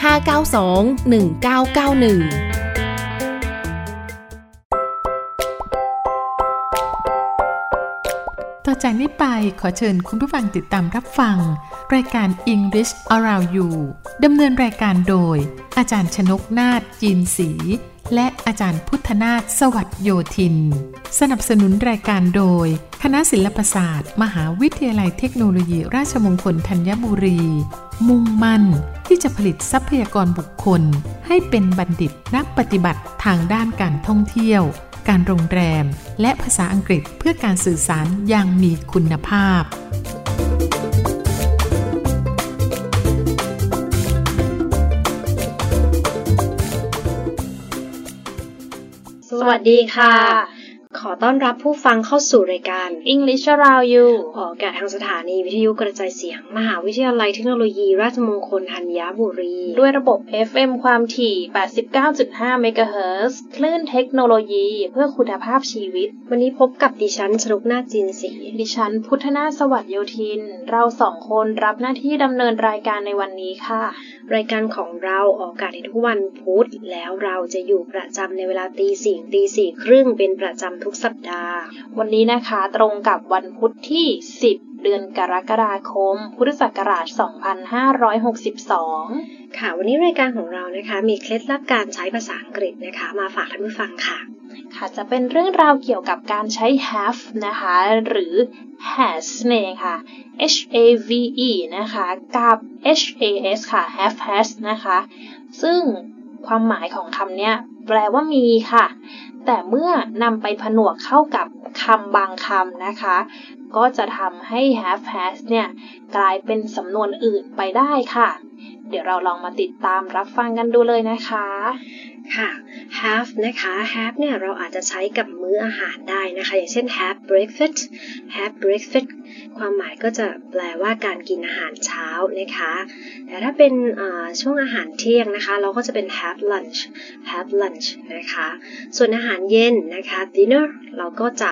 592 1991ต่อจากนี้ไปขอเชิญคุณผู้ฟังติดตามรับฟัง รายการ English Around You ดำเนินรายการโดย อาจารย์ชนกนาฏจีนศรีและอาจารย์พุทธนาถสวัสดโยธิน สนับสนุนรายการโดย คณะศิลปศาสตร์ มหาวิทยาลัยเทคโนโลยีราชมงคลธัญบุรี มุ่งมั่นที่จะผลิตทรัพยากรบุคคล ให้เป็นบัณฑิตนักปฏิบัติทางด้านการท่องเที่ยว การโรงแรม และภาษาอังกฤษเพื่อการสื่อสารอย่างมีคุณภาพสวัสดีค่ะ ขอต้อนรับผู้ฟังเข้าสู่รายการ English Around You ออกอากาศทางสถานีวิทยุกระจายเสียง มหาวิทยาลัยเทคโนโลยี ราชมงคลธัญบุรี ด้วยระบบ FM ความถี่ 89.5 MHz คลื่นเทคโนโลยีเพื่อคุณภาพชีวิต วันนี้พบกับดิฉันชลุกนาจินสีดิฉัน พุทธนาสวัสดิ์โยธิน เราสองคนรับหน้าที่ดำเนินรายการในวันนี้ค่ะ รายการของเราออกอากาศในทุกวันพุธแล้วเราจะอยู่ประจำในเวลาตีสี่ตีสี่ครึ่งเป็นประจำทุกสัปดาห์ วันนี้นะคะตรงกับวันพุธที่ 10 เดือนกรกฎาคม พุทธศักราช 2562 ค่ะ วันนี้รายการของเรานะคะ มีเคล็ดลับการใช้ภาษาอังกฤษนะคะ มาฝากท่านผู้ฟังค่ะ ค่ะจะเป็นเรื่องราวเกี่ยวกับการใช้ have นะคะ หรือ has นั่นเองค่ะ h a v e นะคะ กับ h a s ค่ะ have has นะคะ ซึ่งความหมายของคำเนี้ยแปลว่ามีค่ะ แต่เมื่อนำไปผนวกเข้ากับคำบางคำนะคะ ก็จะทำให้ have has เนี่ย กลายเป็นสำนวนอื่นไปได้ค่ะ เดี๋ยวเราลองมาติดตามรับฟังกันดูเลยนะคะ ค่ะ have นะคะ have เนี่ยเราอาจจะใช้กับมื้ออาหารได้นะคะ อย่างเช่น have breakfast have breakfast ความหมายก็จะแปลว่าการกินอาหารเช้านะคะ แต่ถ้าเป็นช่วงอาหารเที่ยงนะคะ เราก็จะเป็น have lunch have lunch นะคะ ส่วนอาหารเย็นนะคะ dinner เราก็จะ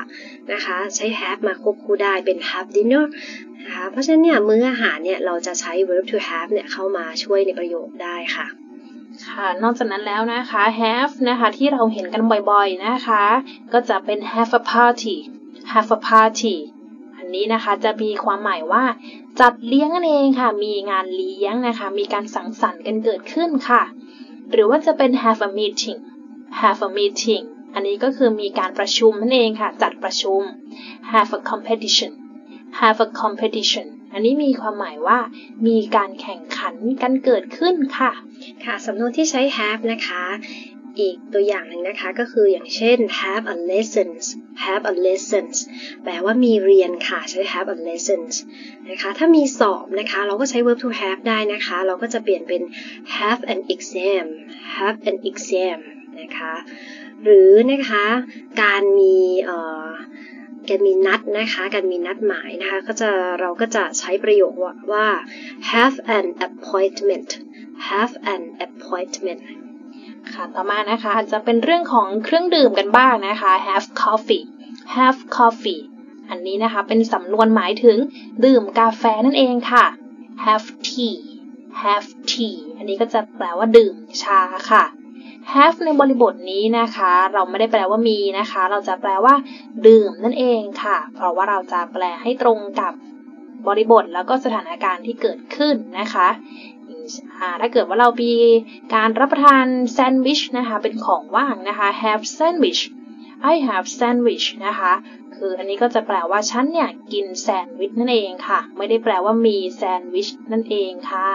นะคะใช้ have มาควบคู่ได้เป็น have dinner นะคะเพราะฉะนั้นเนี่ยมื้ออาหารเนี่ยเราจะใช้ verb to have เนี่ยเข้ามาช่วยในประโยคได้ค่ะค่ะนอกจากนั้นแล้วนะคะ have นะคะที่เราเห็นกันบ่อยๆนะคะ ก็จะเป็น have a party have a party อันนี้นะคะจะมีความหมายว่าจัดเลี้ยงนั่นเองค่ะ มีงานเลี้ยงนะคะ มีการสังสรรค์กันเกิดขึ้นค่ะ หรือว่าจะเป็น have a meeting have a meeting อันนี้ก็คือมีการประชุมนั่นเองค่ะ จัดประชุม have a competition have a competition อันนี้มีความหมายว่ามีการแข่งขันกันเกิดขึ้นค่ะ ค่ะสำนวนที่ใช้ have นะคะ อีกตัวอย่างหนึ่งนะคะก็คืออย่างเช่น have a lessons have a lessons แปลว่ามีเรียนค่ะใช้ have a lessons นะคะถ้ามีสอบนะคะเราก็ใช้ verb to have ได้นะคะ เราก็จะเปลี่ยนเป็น have an exam have an exam นะคะหรือนะคะการมีเอ่อ การมีนัดนะคะการมีนัดหมายนะคะก็จะเราก็จะใช้ประโยคว่าว่า have an appointment have an appointment ค่ะต่อมานะคะจะเป็นเรื่องของเครื่องดื่มกันบ้างนะคะ have coffee have coffee อันนี้นะคะเป็นสำนวนหมายถึงดื่มกาแฟนั่นเองค่ะ have tea have tea อันนี้ก็จะแปลว่าดื่มชาค่ะ have ในบริบทนี้นะคะ เราไม่ได้แปลว่ามีนะคะ เราจะแปลว่า ดื่มนั่นเองค่ะ เพราะว่าเราจะแปลให้ตรงกับบริบทแล้วก็สถานการณ์ที่เกิดขึ้นนะคะถ้าเกิดว่าเรามีการรับประทานแซนด์วิชนะคะ เป็นของว่างนะคะ have sandwich I have sandwich นะคะ คืออันนี้ก็จะแปลว่าฉันเนี่ยกินแซนด์วิชนั่นเองค่ะ ไม่ได้แปลว่ามีแซนด์วิชนั่นเองค่ะ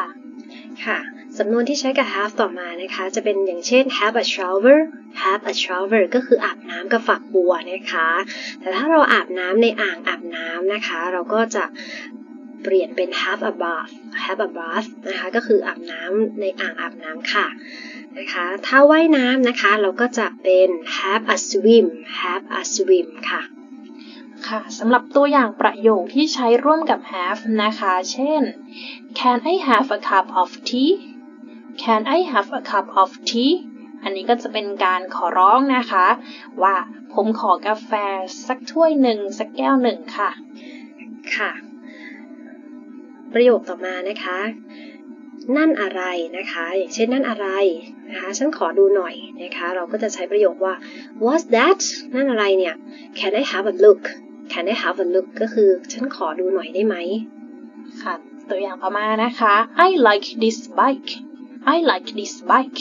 ค่ะ สำนวนที่ใช้กับ have ต่อมานะคะ จะเป็นอย่างเช่น have a shower have a shower ก็คืออาบน้ำกับฝักบัวนะคะ แต่ถ้าเราอาบน้ำในอ่างอาบน้ำนะคะ เราก็จะเปลี่ยนเป็น have a bath have a bath นะคะ ก็คืออาบน้ำในอ่างอาบน้ำค่ะนะคะ ถ้าว่ายน้ำนะคะ เราก็จะเป็น have a swim have a swim ค่ะค่ะสำหรับตัวอย่างประโยคที่ใช้ร่วมกับ have นะคะ เช่น Can I have a cup of tea Can I have a cup of tea อันนี้ก็จะเป็นการขอร้องนะคะ ว่าผมขอกาแฟสักถ้วยหนึ่งสักแก้วหนึ่งค่ะ ค่ะ ประโยคต่อมานะคะ นั่นอะไรนะคะ อย่างเช่นนั่นอะไรนะคะ ฉันขอดูหน่อยนะคะ เราก็จะใช้ประโยคว่า what's that นั่นอะไรเนี่ย can I have a look can I have a look ก็คือฉันขอดูหน่อยได้ไหมค่ะ ตัวอย่างต่อมานะคะ I like this bike I like this bike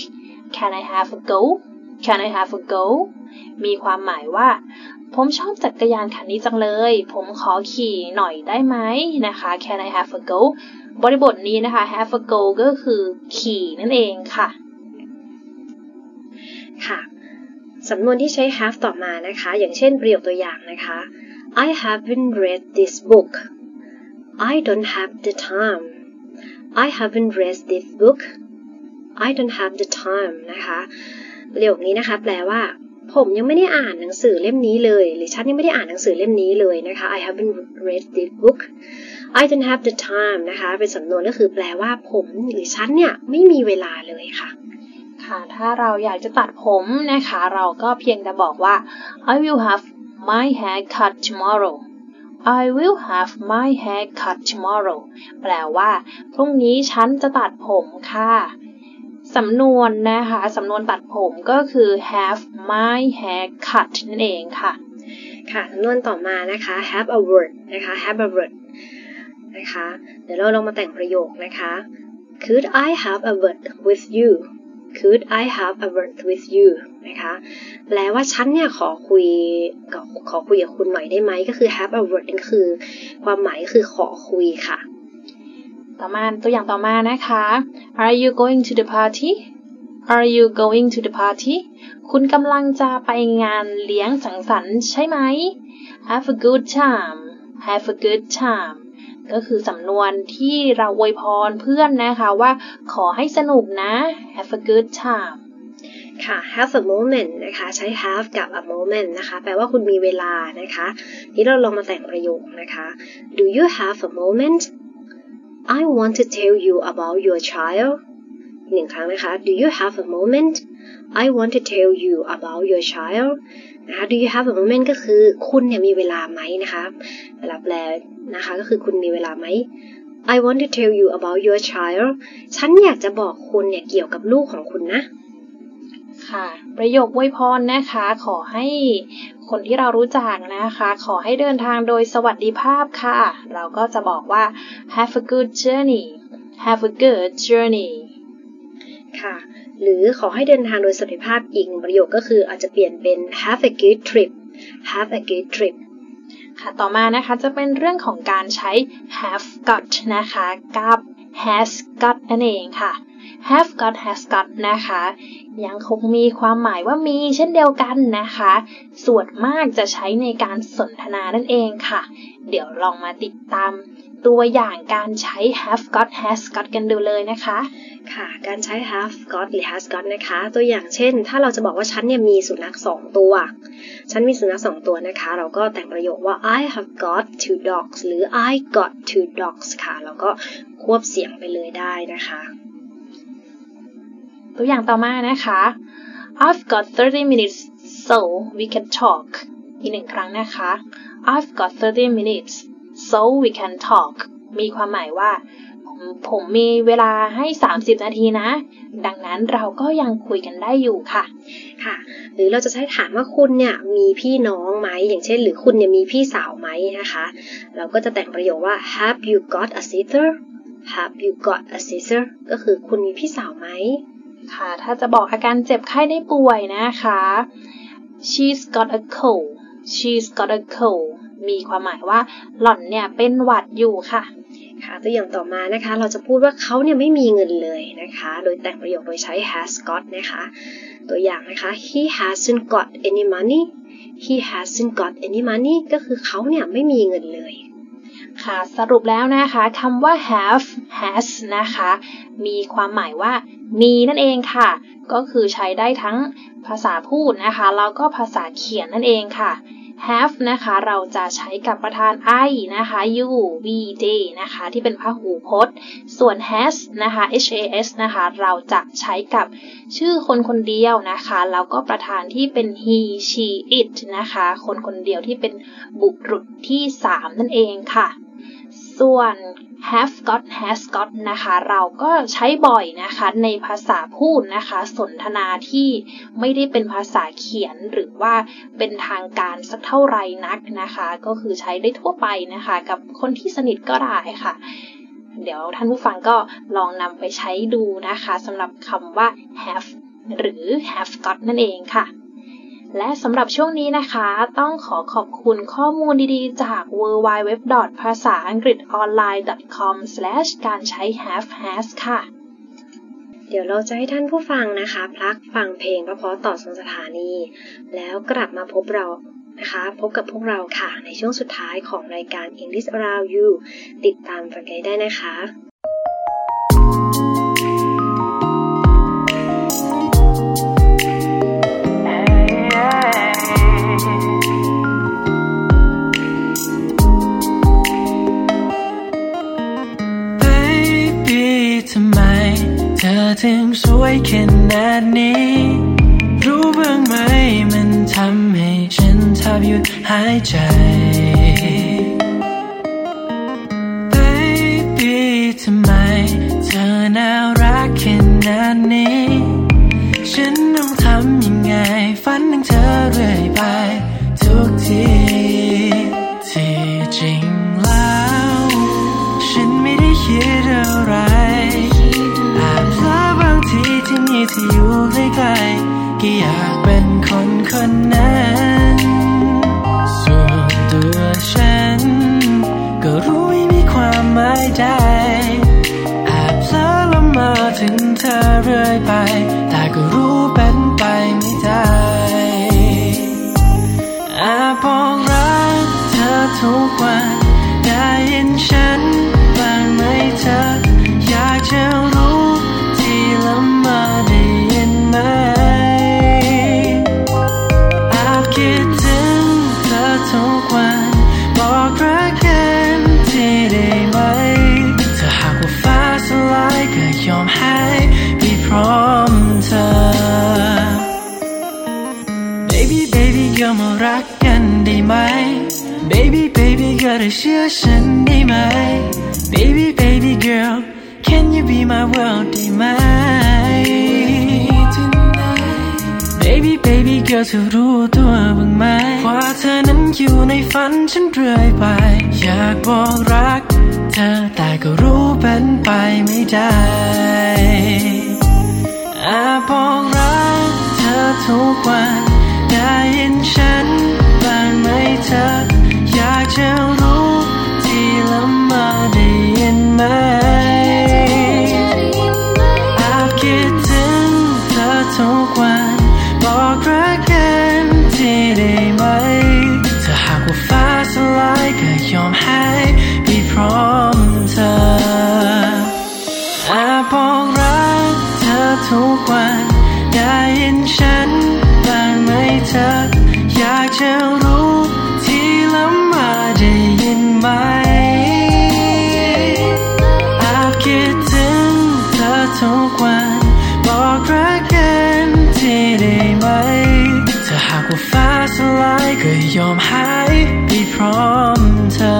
Can I have a go Can I have a go มีความหมายว่า ผมชอบจักรยานคันนี้จังเลย ผมขอขี่หน่อยได้ไหมนะคะ Can I have a go บริบทนี้นะคะ have a go ก็คือขี่นั่นเองค่ะ ค่ะสำนวนที่ใช้ have ต่อมานะคะ อย่างเช่นประโยคตัวอย่างนะคะ I haven't read this book I don't have the time I haven't read this book I don't have the time นะคะประโยคนี้นะคะแปลว่า ผมยังไม่ได้อ่านหนังสือเล่มนี้เลย หรือฉันยังไม่ได้อ่านหนังสือเล่มนี้เลยนะคะ I haven't read this book I don't have the time นะคะ เป็นสำนวนก็คือแปลว่าผมหรือฉันเนี่ยไม่มีเวลาเลยค่ะ ค่ะ ถ้าเราอยากจะตัดผมนะคะ เราก็เพียงแต่บอกว่า I will have my hair cut tomorrow I will have my hair cut tomorrow แปลว่า พรุ่งนี้ฉันจะตัดผมค่ะ สำนวนนะคะ สำนวนตัดผมก็คือ have my hair cut นั่นเองค่ะ ค่ะสำนวนต่อมานะคะ have a word นะคะ have a word นะคะ เดี๋ยวเราลองมาแต่งประโยคนะคะ Could I have a word with you Could I have a word with you นะคะ แปลว่าฉันเนี่ยขอคุยกับขอคุยกับคุณหน่อยได้ไหม ก็คือ have a word นั่นคือ ความหมายคือขอคุยค่ะ ต่อมาตัวอย่างต่อมานะคะ Are you going to the party Are you going to the party คุณกำลังจะไปงานเลี้ยงสังสรรค์ใช่ไหม Have a good time Have a good time ก็คือสำนวนที่เราอวยพรเพื่อนนะคะว่าขอให้สนุกนะ Have a good time ค่ะ have a moment นะคะ ใช้ have กับ a moment นะคะ แปลว่าคุณมีเวลานะคะ นี้เราลองมาแต่งประโยคนะคะ Do you have a moment I want to tell you about your child หนึ่งครั้งนะคะ Do you have a moment I want to tell you about your child นะคะ Do you have a moment ก็คือคุณเนี่ยมีเวลาไหมนะคะเวลาแปลนะคะก็คือคุณมีเวลาไหม I want to tell you about your child ฉันอยากจะบอกคุณเนี่ยเกี่ยวกับลูกของคุณนะ ค่ะ ประโยคอวยพรนะคะ ขอให้คนที่เรารู้จักนะคะ ขอให้เดินทางโดยสวัสดิภาพค่ะ เราก็จะบอกว่า have a good journey have a good journey ค่ะ หรือขอให้เดินทางโดยสวัสดิภาพอีกประโยคก็คืออาจจะเปลี่ยนเป็น have a good trip have a good trip ค่ะ ต่อมานะคะจะเป็นเรื่องของการใช้ have got นะคะ กับ has got นั่นเองค่ะ have got has got นะคะ ยังคงมีความหมายว่ามีเช่นเดียวกันนะคะ ส่วนมากจะใช้ในการสนทนานั่นเองค่ะ เดี๋ยวลองมาติดตามตัวอย่างการใช้ have got has got กันดูเลยนะคะ ค่ะ การใช้ have got หรือ has got นะคะ ตัวอย่างเช่น ถ้าเราจะบอกว่าฉันเนี่ยมีสุนัขสองตัว ฉันมีสุนัขสองตัวนะคะ เราก็แต่งประโยคว่า I have got two dogs หรือ I got two dogs ค่ะเราก็ควบเสียงไปเลยได้นะคะ ตัวอย่างต่อมานะคะ I've got 30 minutes so we can talk อีกหนึ่งครั้งนะคะ I've got 30 minutes so we can talk มีความหมายว่าผมมมีเวลาให้ 30 นาทีนะ ดังนั้นเราก็ยังคุยกันได้อยู่ค่ะ ค่ะ หรือเราจะใช้ถามว่าคุณเนี่ยมีพี่น้องไหม อย่างเช่น หรือคุณเนี่ยมีพี่สาวไหมนะคะ เราก็จะแต่งประโยคว่า have you got a sister have you got a sister ก็คือคุณมีพี่สาวไหม ค่ะ ถ้าจะบอกอาการเจ็บไข้ได้ป่วยนะคะ she's got a cold she's got a cold มีความหมายว่าหล่อนเนี่ยเป็นหวัดอยู่ค่ะ ค่ะ ตัวอย่างต่อมานะคะ เราจะพูดว่าเขาเนี่ยไม่มีเงินเลยนะคะ โดยแต่งประโยคโดยใช้ has got นะคะ ตัวอย่างนะคะ he hasn't got any money he hasn't got any money ก็คือเขาเนี่ยไม่มีเงินเลย ค่ะ สรุปแล้วนะคะคำว่า have has นะคะ มีความหมายว่ามีนั่นเองค่ะ ก็คือใช้ได้ทั้งภาษาพูดนะคะ แล้วก็ภาษาเขียนนั่นเองค่ะ have นะคะ เราจะใช้กับประธาน I นะคะ you we they นะคะ ที่เป็นพหูพจน์ ส่วน has นะคะ has นะคะ เราจะใช้กับชื่อคนคนเดียวนะคะ แล้วก็ประธานที่เป็น he she it นะคะ คนคนเดียวที่เป็นบุรุษที่ 3 นั่นเองค่ะ ส่วน have got has got นะคะ เราก็ใช้บ่อยนะคะในภาษาพูดนะคะ สนทนาที่ไม่ได้เป็นภาษาเขียนหรือว่าเป็นทางการสักเท่าไหร่นักนะคะ ก็คือใช้ได้ทั่วไปนะคะ กับคนที่สนิทก็ได้ค่ะ เดี๋ยวท่านผู้ฟังก็ลองนำไปใช้ดูนะคะสำหรับคำว่า have หรือ have got นั่นเองค่ะ และสำหรับช่วงนี้นะคะ ต้องขอขอบคุณข้อมูลดีๆ จาก w w w ภาษาอังกฤษออนไลน์ com การใช้ have has ค่ะ เดี๋ยวเราจะให้ท่านผู้ฟังนะคะ พลักฟังเพลงเพราะต่อสงสถานี แล้วกลับมาพบเรานะคะ พบกับพวกเราค่ะ ในช่วงสุดท้ายของรายการ English Around You ติดตามฟังกันได้นะคะ สวยขนาดนี้ รู้บ้างไหมมันทำให้ฉันแทบหยุดหายใจ Baby ทำไมเธอน่ารักขนาดนี้ ฉันต้องทำยังไง ฝันถึงเธอเรื่อยไป ทุกทีที่จริงแล้ว ฉันไม่ได้คิดอะไร ที่ Baby baby girl มรักกันได้ไหม Baby baby girl เธอเชื่อฉันได้ไหม Baby baby girl Can you be my world ได้ไหม Baby baby girl เธอรู้ตัวบ้างไหมว่าเธอนั้นอยู่ในฝันฉันเรื่อยไป อยากบอกรักเธอแต่ก็รู้เป็นไปไม่ได้อาบอกรักเธอทุกวัน ได้ยินฉันบ้างไหมเธอ อยากจะรู้ที่ละเมาได้ยินไหมอาจคิดถึงเธอทุกวัน บอกรักกันทีได้ไหม ถ้าหากว่าฟ้าสลายก็ยอมให้ไปพร้อมเธออาจบอกรักเธอทุกวัน ได้ยินฉัน จะรู้ทีละมาได้ยินไหมอาจคิดถึงเธอทุกวันบอกรักกันทีได้ไหม ถ้าหากว่าฟ้าสลายก็ยอมหายไปพร้อมเธอ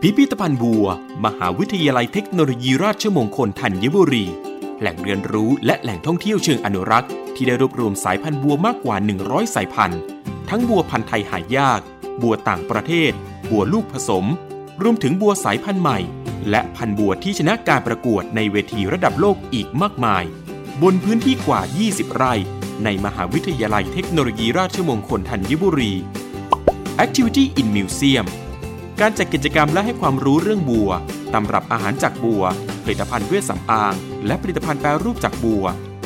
พิพิธภัณฑ์บัว มหาวิทยาลัยเทคโนโลยีราชมงคลธัญบุรี แหล่งเรียนรู้และแหล่งท่องเที่ยวเชิงอนุรักษ์ ที่ได้รวบรวมสายพันธุ์บัวมากกว่า 100 สายพันธุ์ ทั้งบัวพันธุ์ไทยหายาก บัวต่างประเทศ บัวลูกผสม รวมถึงบัวสายพันธุ์ใหม่ และพันธุ์บัวที่ชนะการประกวดในเวทีระดับโลกอีกมากมาย บนพื้นที่กว่า 20 ไร่ ในมหาวิทยาลัยเทคโนโลยีราชมงคลธัญบุรี Activity in Museum การจัดกิจกรรมและให้ความรู้เรื่องบัว ตำรับอาหารจากบัว ผลิตภัณฑ์เวชสำอาง และผลิตภัณฑ์แปรรูปจากบัว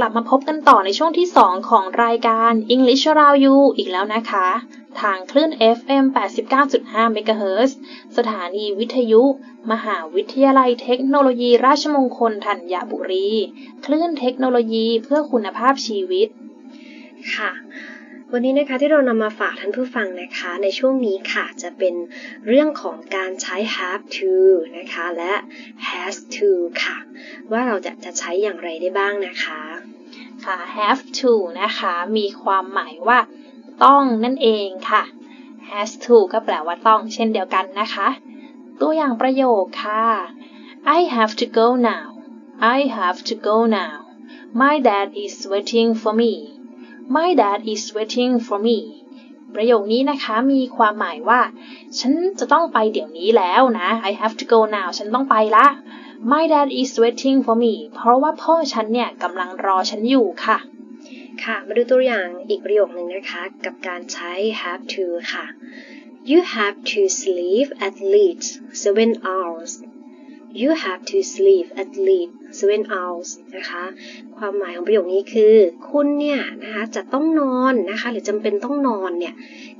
กลับมาพบกันต่อในช่วงที่ 2 ของรายการ English Around You อีกแล้วนะคะ ทางคลื่น FM 89.5 MHz สถานีวิทยุ มหาวิทยาลัยเทคโนโลยีราชมงคลธัญบุรี คลื่นเทคโนโลยีเพื่อคุณภาพชีวิตค่ะ วันนี้นะคะที่เรานำมาฝากท่านผู้ฟังนะคะ ในช่วงนี้ค่ะจะเป็นเรื่องของการใช้ have to นะคะและ has to ค่ะ ว่าเราจะจะใช้อย่างไรได้บ้างนะคะค่ะ have to นะคะ มีความหมายว่า ต้องนั่นเองค่ะ has to ก็แปลว่าต้องเช่นเดียวกันนะคะ ตัวอย่างประโยคค่ะ I have to go now I have to go now My dad is waiting for me My dad is waiting for me ประโยคนี้นะคะมีความหมายว่า ฉันจะต้องไปเดี๋ยวนี้แล้วนะ I have to go now ฉันต้องไปละ My dad is waiting for me เพราะว่าพ่อฉันเนี่ยกำลังรอฉันอยู่ค่ะ ค่ะ มาดูตัวอย่างอีกประโยคหนึ่งนะคะ กับการใช้ have to ค่ะ You have to sleep at least seven hours You have to sleep at least seven hours นะคะ ความหมายของประโยคนี้คือ คุณเนี่ยนะคะจะต้องนอนนะคะ หรือจำเป็นต้องนอนเนี่ย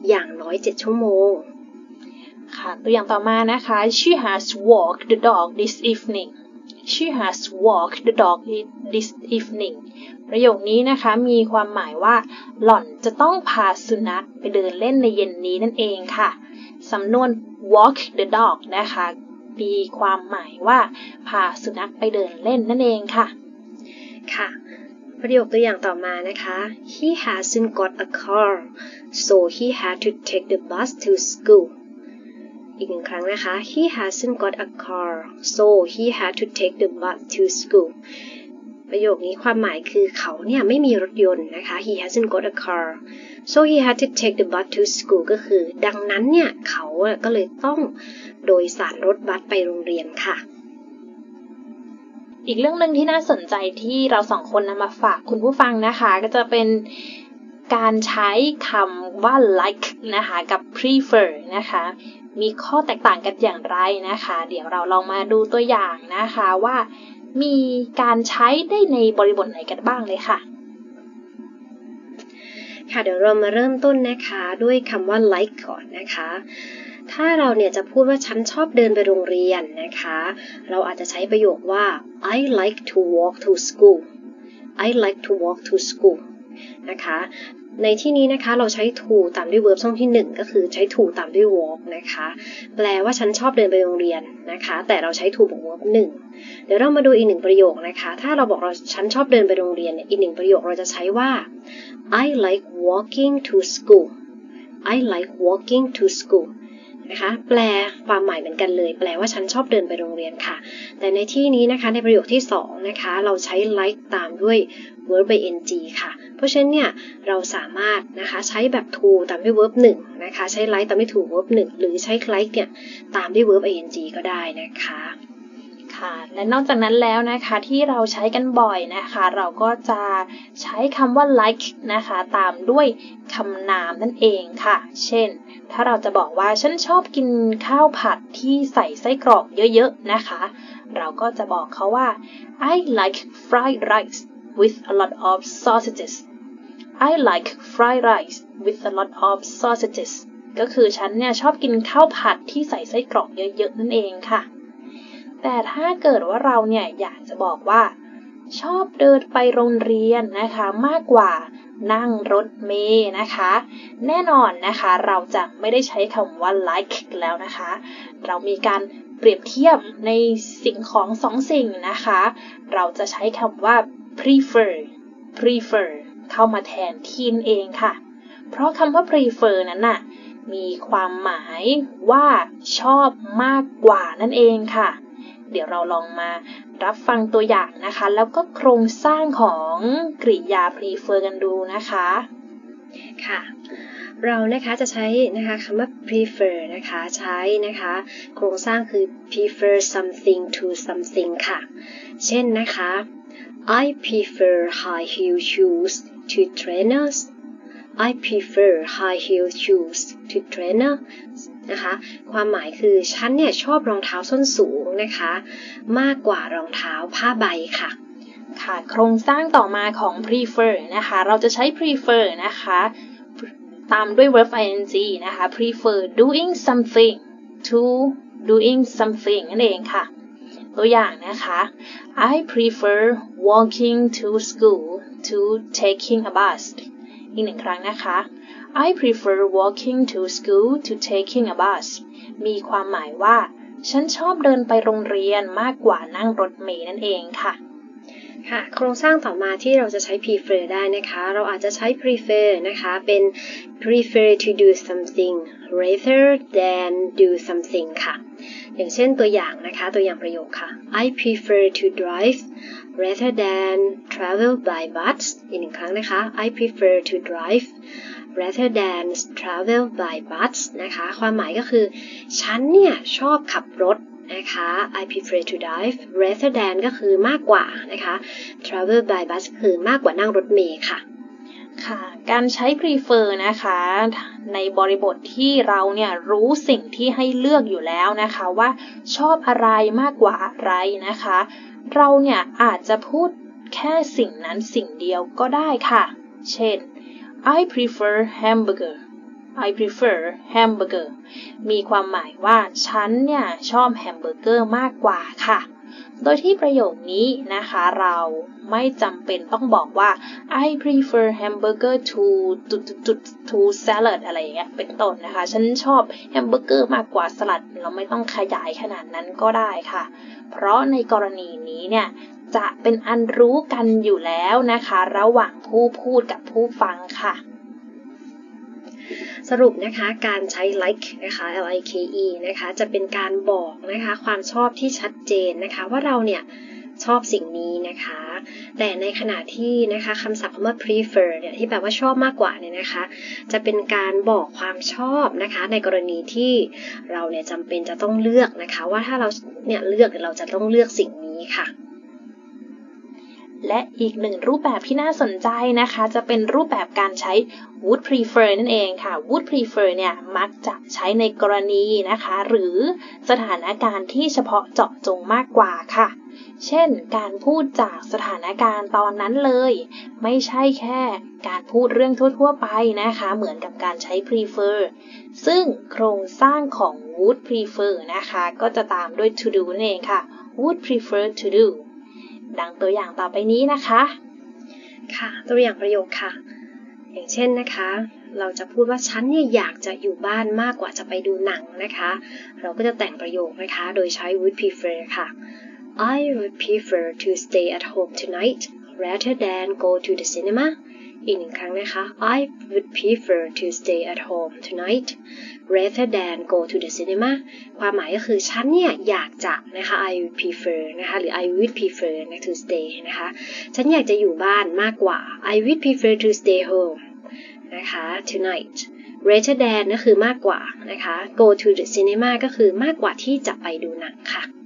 อย่างน้อย 7 ชั่วโมง ค่ะ ตัวอย่างต่อมานะคะ She has walked the dog this evening She has walked the dog this evening ประโยคนี้นะคะมีความหมายว่า หล่อนจะต้องพาสุนัขไปเดินเล่นในเย็นนี้นั่นเองค่ะ สำนวน walk the dog นะคะ มีความหมายว่าพาสุนัขไปเดินเล่นนั่นเองค่ะ ค่ะประโยคตัวอย่างต่อมานะคะ He hasn't got a car so he had to take the bus to school อีกหนึ่งครั้งนะคะ He hasn't got a car so he had to take the bus to school ประโยคนี้ความหมายคือเขาเนี่ยไม่มีรถยนต์นะคะ He hasn't got a car so he had to take the bus to school ก็คือ ดังนั้นเนี่ย เขาก็เลยต้องโดยสารรถบัสไปโรงเรียนค่ะ อีกเรื่องหนึ่งที่น่าสนใจที่เราสองคนนำมาฝากคุณผู้ฟังนะคะ ก็จะเป็นการใช้คำว่า like นะคะ กับ prefer นะคะ มีข้อแตกต่างกันอย่างไรนะคะ เดี๋ยวเราลองมาดูตัวอย่างนะคะว่า มีการใช้ได้ในบริบทไหนกันบ้างเลยค่ะ ค่ะเดี๋ยวเรามาเริ่มต้นนะคะด้วยคำว่า like ก่อนนะคะ ถ้าเราเนี่ยจะพูดว่าฉันชอบเดินไปโรงเรียนนะคะ เราอาจจะใช้ประโยคว่า I like to walk to school I like to walk to school นะคะ ในที่นี้นะคะเราใช้ to ตามด้วย verb ช่องที่ 1 ก็คือใช้ to ตามด้วย walk นะคะ แปลว่าฉันชอบเดินไปโรงเรียนนะคะ แต่เราใช้ to บวก verb 1 เดี๋ยวเรามาดูอีกหนึ่งประโยคนะคะ ถ้าเราบอกเราฉันชอบเดินไปโรงเรียนเนี่ยอีกหนึ่งประโยคเราจะใช้ว่า I like walking to school I like walking to school นะคะ แปลความหมายเหมือนกันเลย แปลว่าฉันชอบเดินไปโรงเรียนค่ะ แต่ในที่นี้นะคะในประโยคที่ 2 นะคะ เราใช้ like ตามด้วย verb by ing ค่ะ เพราะฉะนั้นเนี่ยเราสามารถนะคะใช้แบบ to ตามด้วย verb 1นะคะ ใช้ like ตามด้วย to verb 1หรือใช้ like เนี่ยตามด้วย verb ing ก็ได้นะคะ ค่ะ และนอกจากนั้นแล้วนะคะที่เราใช้กันบ่อยนะคะ เราก็จะใช้คำว่า like นะคะ ตามด้วยคำนามนั่นเองค่ะ เช่น ถ้าเราจะบอกว่าฉันชอบกินข้าวผัดที่ใส่ไส้กรอกเยอะๆนะคะ เราก็จะบอกเขาว่า I like fried rice with a lot of sausages I like fried rice with a lot of sausages ก็คือฉันเนี่ยชอบกินข้าวผัดที่ใส่ไส้กรอกเยอะๆนั่นเองค่ะ แต่ถ้าเกิดว่าเราเนี่ยอยากจะบอกว่า ชอบเดินไปโรงเรียนนะคะมากกว่านั่งรถเมย์นะคะ แน่นอนนะคะเราจะไม่ได้ใช้คำว่า like แล้วนะคะ เรามีการเปรียบเทียบในสิ่งของสองสิ่งนะคะ เราจะใช้คำว่า prefer prefer เข้ามาแทนที่นั่นเองค่ะ เพราะคำว่า prefer นั้นน่ะมีความหมายว่าชอบมากกว่านั่นเองค่ะ เดี๋ยวเราลองมารับฟังตัวอย่างนะคะ แล้วก็โครงสร้างของกริยา prefer กันดูนะคะ ค่ะเรานะคะจะใช้นะคะคำว่า prefer นะคะใช้นะคะโครงสร้างคือ prefer something to something ค่ะ เช่นนะคะ I prefer high heel shoes to trainers I prefer high heel shoes to trainer นะคะความหมายคือฉันเนี่ยชอบรองเท้าส้นสูงนะคะ มากกว่ารองเท้าผ้าใบค่ะค่ะโครงสร้างต่อมาของ prefer นะคะ เราจะใช้ prefer นะคะ ตามด้วย verb ing นะคะ prefer doing something to doing something นั่นเองค่ะ ตัวอย่างนะคะ I prefer walking to school to taking a bus อีกหนึ่งครั้งนะคะ I prefer walking to school to taking a bus มีความหมายว่า ฉันชอบเดินไปโรงเรียนมากกว่านั่งรถเมล์นั่นเองค่ะ ค่ะ โครงสร้างต่อมาที่เราจะใช้ prefer ได้นะคะ เราอาจจะใช้ prefer นะคะเป็น prefer to do something rather than do something ค่ะ อย่างเช่นตัวอย่างนะคะ ตัวอย่างประโยคค่ะ I prefer to drive rather than travel by bus อีกหนึ่งครั้งนะคะ I prefer to drive rather than travel by bus นะคะ ความหมายก็คือ ฉันเนี่ย ชอบขับรถนะคะ I prefer to drive rather than ก็คือมากกว่านะคะ travel by bus คือมากกว่านั่งรถเมล์ค่ะค่ะการใช้ prefer นะคะ ในบริบทที่เราเนี่ยรู้สิ่งที่ให้เลือกอยู่แล้วนะคะ ว่าชอบอะไรมากกว่าอะไรนะคะ เราเนี่ยอาจจะพูดแค่สิ่งนั้นสิ่งเดียวก็ได้ค่ะ เช่น I prefer hamburger I prefer hamburger มีความหมายว่า ฉันเนี่ย ชอบแฮมเบอร์เกอร์มากกว่าค่ะ โดยที่ประโยคนี้นะคะเราไม่จำเป็นต้องบอกว่า I prefer hamburger to to to to salad อะไรอย่างเงี้ยเป็นต้นนะคะ ฉันชอบแฮมเบอร์เกอร์มากกว่าสลัด เราไม่ต้องขยายขนาดนั้นก็ได้ค่ะ เพราะในกรณีนี้เนี่ยจะเป็นอันรู้กันอยู่แล้วนะคะ ระหว่างผู้พูดกับผู้ฟังค่ะ สรุปนะคะการใช้ like นะคะ L I K E นะคะจะเป็นการบอกนะคะความชอบที่ชัดเจนนะคะ ว่าเราเนี่ยชอบสิ่งนี้นะคะ แต่ในขณะที่นะคะคำศัพท์คำว่า prefer เนี่ยที่แปลว่าชอบมากกว่าเนี่ยนะคะ จะเป็นการบอกความชอบนะคะ ในกรณีที่เราเนี่ยจำเป็นจะต้องเลือกนะคะ ว่าถ้าเราเนี่ยเลือกเราจะต้องเลือกสิ่งนี้ค่ะ และอีกหนึ่งรูปแบบที่น่าสนใจนะคะ จะเป็นรูปแบบการใช้ would prefer นั่นเองค่ะ would prefer เนี่ยมักจะใช้ในกรณีนะคะ หรือสถานการณ์ที่เฉพาะเจาะจงมากกว่าค่ะ เช่น การพูดจากสถานการณ์ตอนนั้นเลย ไม่ใช่แค่การพูดเรื่องทั่ว ๆ ไปนะคะ เหมือนกับการใช้ prefer ซึ่งโครงสร้างของ would prefer นะคะ ก็จะตามด้วย to do นั่นเองค่ะ would prefer to do ดังตัวอย่างต่อไปนี้นะคะ ค่ะตัวอย่างประโยคค่ะ อย่างเช่นนะคะ เราจะพูดว่าฉันเนี่ยอยากจะอยู่บ้านมากกว่าจะไปดูหนังนะคะ เราก็จะแต่งประโยคนะคะ โดยใช้ would prefer ค่ะ I would prefer to stay at home tonight rather than go to the cinema อีกหนึ่งครั้งนะคะ I would prefer to stay at home tonight rather than go to the cinema ความหมายก็คือฉันเนี่ยอยากจะนะคะ I would prefer นะคะหรือ I would prefer to stay นะคะฉันอยากจะอยู่บ้านมากกว่า I would prefer to stay home นะคะ tonight rather than ก็คือมากกว่านะคะ go to the cinema ก็คือมากกว่าที่จะไปดูหนังค่ะ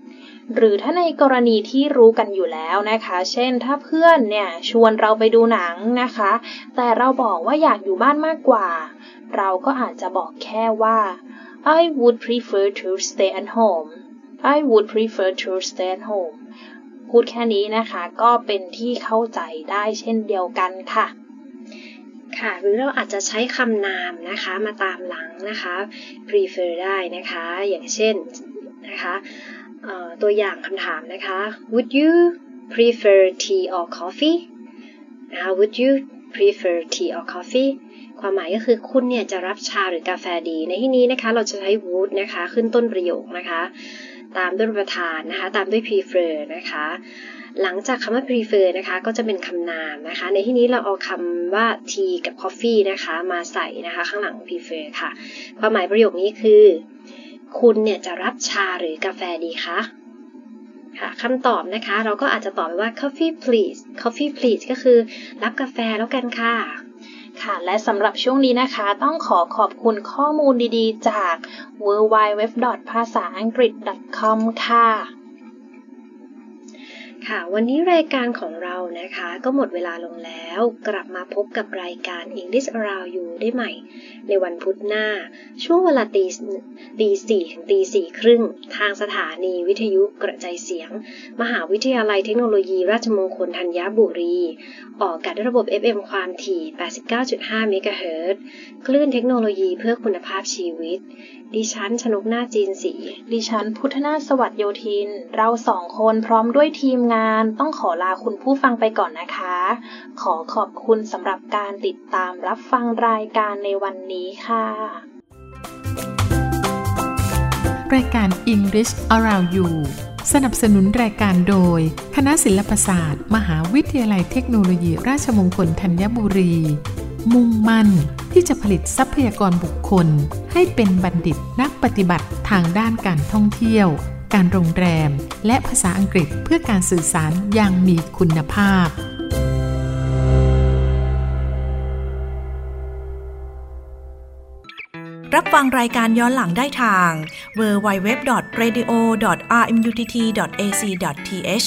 หรือถ้าในกรณีที่รู้กันอยู่แล้วนะคะ เช่นถ้าเพื่อนเนี่ยชวนเราไปดูหนังนะคะ แต่เราบอกว่าอยากอยู่บ้านมากกว่า เราก็อาจจะบอกแค่ว่า I would prefer to stay at home I would prefer to stay at home พูดแค่นี้นะคะก็เป็นที่เข้าใจได้เช่นเดียวกันค่ะค่ะหรือเราอาจจะใช้คำนามนะคะมาตามหลังนะคะ prefer ได้นะคะ อย่างเช่นนะคะ ตัวอย่างคำถามนะคะ Would you prefer tea or coffee นะคะ Would you prefer tea or coffee ความหมายก็คือคุณเนี่ยจะรับชาหรือกาแฟดี ในที่นี้นะคะเราจะใช้ would นะคะขึ้นต้นประโยคนะคะ ตามด้วยประธานนะคะ ตามด้วย prefer นะคะ หลังจากคำว่า prefer นะคะก็จะเป็นคำนามนะคะ ในที่นี้เราเอาคำว่า tea กับ coffee นะคะมาใส่นะคะข้างหลัง prefer ค่ะ ความหมายประโยคนี้คือ คุณเนี่ยจะรับชาหรือกาแฟดีคะค่ะคำตอบนะคะ เราก็อาจจะตอบไปว่า coffee please coffee please ก็คือรับกาแฟแล้วกันค่ะค่ะและสำหรับช่วงนี้นะคะ ต้องขอขอบคุณข้อมูลดีๆ จาก w w w ภาษาอังกฤษ .com ค่ะ ค่ะ วันนี้รายการของเรานะคะ ก็หมดเวลาลงแล้ว กลับมาพบกับรายการ English Around You ได้ใหม่ ในวันพุธหน้า ช่วงเวลาตีตีสี่ถึงตีสี่ครึ่ง ทางสถานีวิทยุกระจายเสียง มหาวิทยาลัยเทคโนโลยีราชมงคลธัญบุรี ออกอากาศด้วยระบบ FM ความถี่ 89.5 เมกะเฮิรตซ์คลื่นเทคโนโลยีเพื่อคุณภาพชีวิต ดิฉันชนกหน้าจีนสี ดิฉันพุทธนาสวัสดโยธิน เราสองคนพร้อมด้วยทีมงานต้องขอลาคุณผู้ฟังไปก่อนนะคะ ขอขอบคุณสำหรับการติดตามรับฟังรายการในวันนี้ค่ะ รายการ English Around You สนับสนุนรายการโดย คณะศิลปศาสตร์ มหาวิทยาลัยเทคโนโลยีราชมงคลธัญบุรี มุ่งมั่นที่จะผลิตทรัพยากรบุคคล ให้เป็นบัณฑิตนักปฏิบัติทางด้านการท่องเที่ยว การโรงแรม และภาษาอังกฤษเพื่อการสื่อสารอย่างมีคุณภาพรับฟังรายการย้อนหลังได้ทาง www.radio.rmutt.ac.th